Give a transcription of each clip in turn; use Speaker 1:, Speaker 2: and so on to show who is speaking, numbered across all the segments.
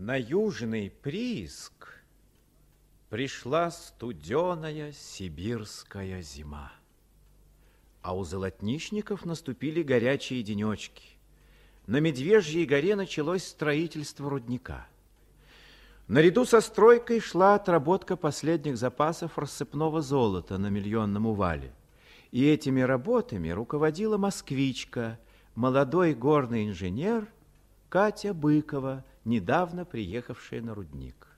Speaker 1: На южный прииск пришла студеная сибирская зима. А у золотничников наступили горячие денечки. На Медвежьей горе началось строительство рудника. Наряду со стройкой шла отработка последних запасов рассыпного золота на миллионном увале. И этими работами руководила москвичка, молодой горный инженер Катя Быкова, недавно приехавшая на рудник.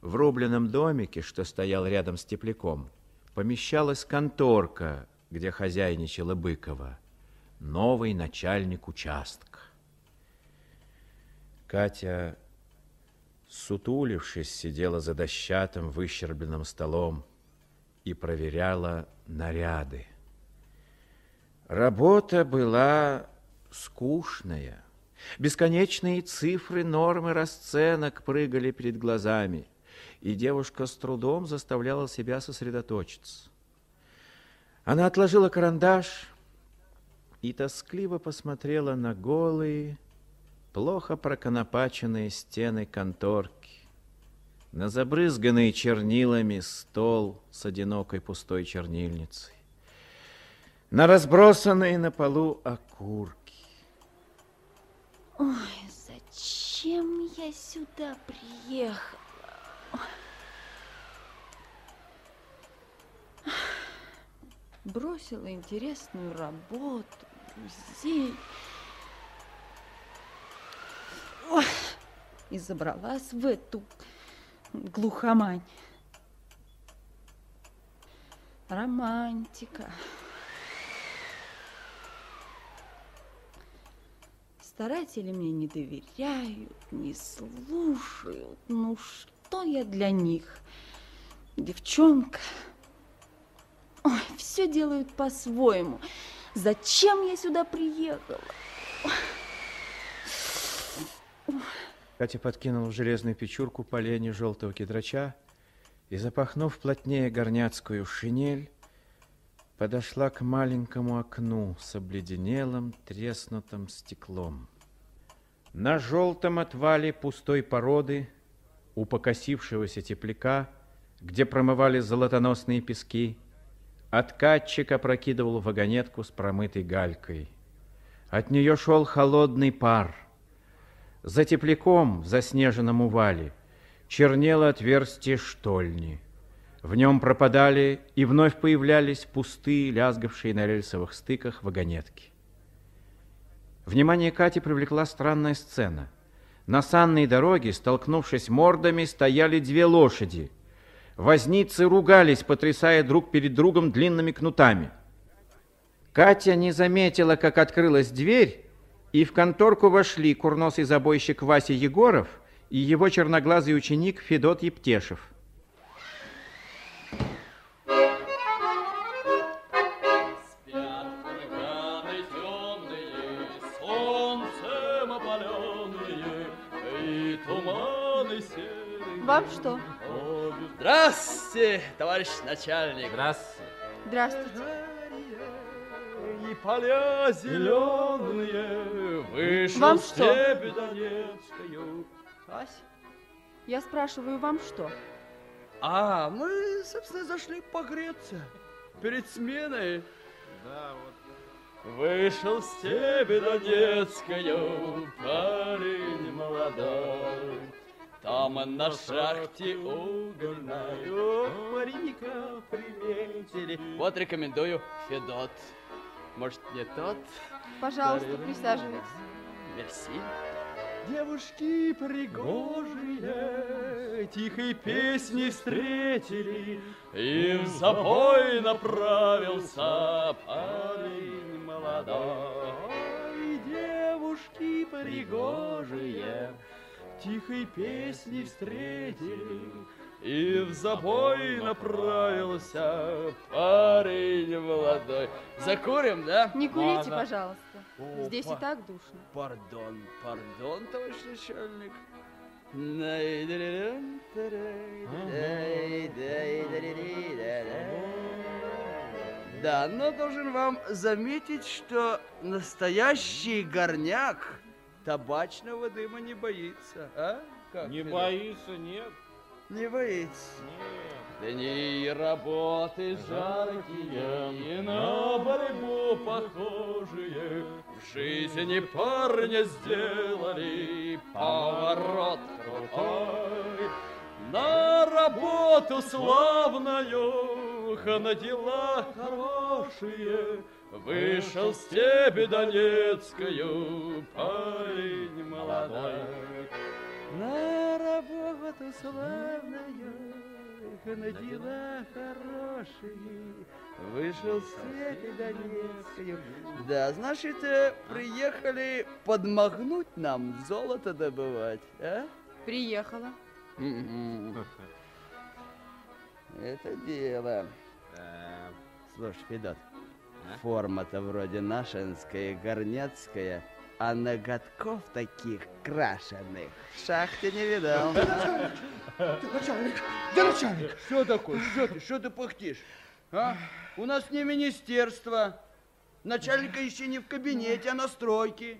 Speaker 1: В рубленном домике, что стоял рядом с тепляком, помещалась конторка, где хозяйничала Быкова, новый начальник участка. Катя, сутулившись, сидела за дощатым выщербленным столом и проверяла наряды. Работа была скучная. Бесконечные цифры, нормы расценок прыгали перед глазами, и девушка с трудом заставляла себя сосредоточиться. Она отложила карандаш и тоскливо посмотрела на голые, плохо проконопаченные стены конторки, на забрызганный чернилами стол с одинокой пустой чернильницей, на разбросанные на полу окурки.
Speaker 2: Ой, зачем я сюда приехала? Бросила интересную работу, друзей. И забралась в эту глухомань. Романтика. Старатели мне не доверяют, не слушают. Ну, что я для них? Девчонка. Ой, все делают по-своему. Зачем я сюда приехала?
Speaker 1: Катя подкинула в железную печурку поленья желтого кедрача и, запахнув плотнее горняцкую шинель, подошла к маленькому окну с обледенелым треснутым стеклом. На желтом отвале пустой породы у покосившегося тепляка, где промывали золотоносные пески, откатчик опрокидывал вагонетку с промытой галькой. От нее шел холодный пар. За тепляком в заснеженном увале чернело отверстие штольни. В нем пропадали и вновь появлялись пустые, лязгавшие на рельсовых стыках вагонетки. Внимание Кати привлекла странная сцена. На санной дороге, столкнувшись мордами, стояли две лошади. Возницы ругались, потрясая друг перед другом длинными кнутами. Катя не заметила, как открылась дверь, и в конторку вошли курносый забойщик Вася Егоров и его черноглазый ученик Федот Ептешев.
Speaker 2: Вам что?
Speaker 3: Здравствуйте, товарищ начальник.
Speaker 1: Здравствуйте.
Speaker 2: Здравствуйте.
Speaker 3: И поля зеленые, вышел
Speaker 2: Вам
Speaker 3: в
Speaker 2: что?
Speaker 3: степь Донецкую.
Speaker 2: Ась, я спрашиваю, вам что?
Speaker 3: А, мы, собственно, зашли погреться перед сменой.
Speaker 1: Да, вот.
Speaker 3: Вышел в степь Донецкую парень молодой. Там на шахте угольной паренька приметили. Вот рекомендую Федот. Может, не тот?
Speaker 2: Пожалуйста, присаживайтесь.
Speaker 3: Мерси. Девушки пригожие тихой песни встретили, И в забой направился парень молодой. Девушки пригожие тихой песни встретили, И в забой направился парень молодой. Закурим, да?
Speaker 2: Не курите,
Speaker 3: Можно?
Speaker 2: пожалуйста.
Speaker 3: О,
Speaker 2: Здесь и так душно.
Speaker 3: Пардон, пардон, товарищ начальник. Да, но должен вам заметить, что настоящий горняк табачного дыма не боится, а? Как
Speaker 4: Не боится, нет?
Speaker 3: Не боится.
Speaker 4: Нет.
Speaker 3: Дни работы жаркие, на борьбу похожие, В жизни парня сделали поворот крутой. На работу славную, на дела хорошие, Вышел в степи Донецкую парень молодой. На работу славную, на дела хорошие, Вышел в степи Донецкую. Да, значит, э, приехали подмахнуть нам золото добывать, а?
Speaker 2: Приехала.
Speaker 3: Это дело. Слушай, Федот, форма-то вроде нашинская, горняцкая, а ноготков таких крашеных в шахте не видал.
Speaker 5: Начальник, где начальник?
Speaker 3: Что такое? Что ты? Что ты пыхтишь? А? У нас не министерство. Начальника еще не в кабинете, а на стройке.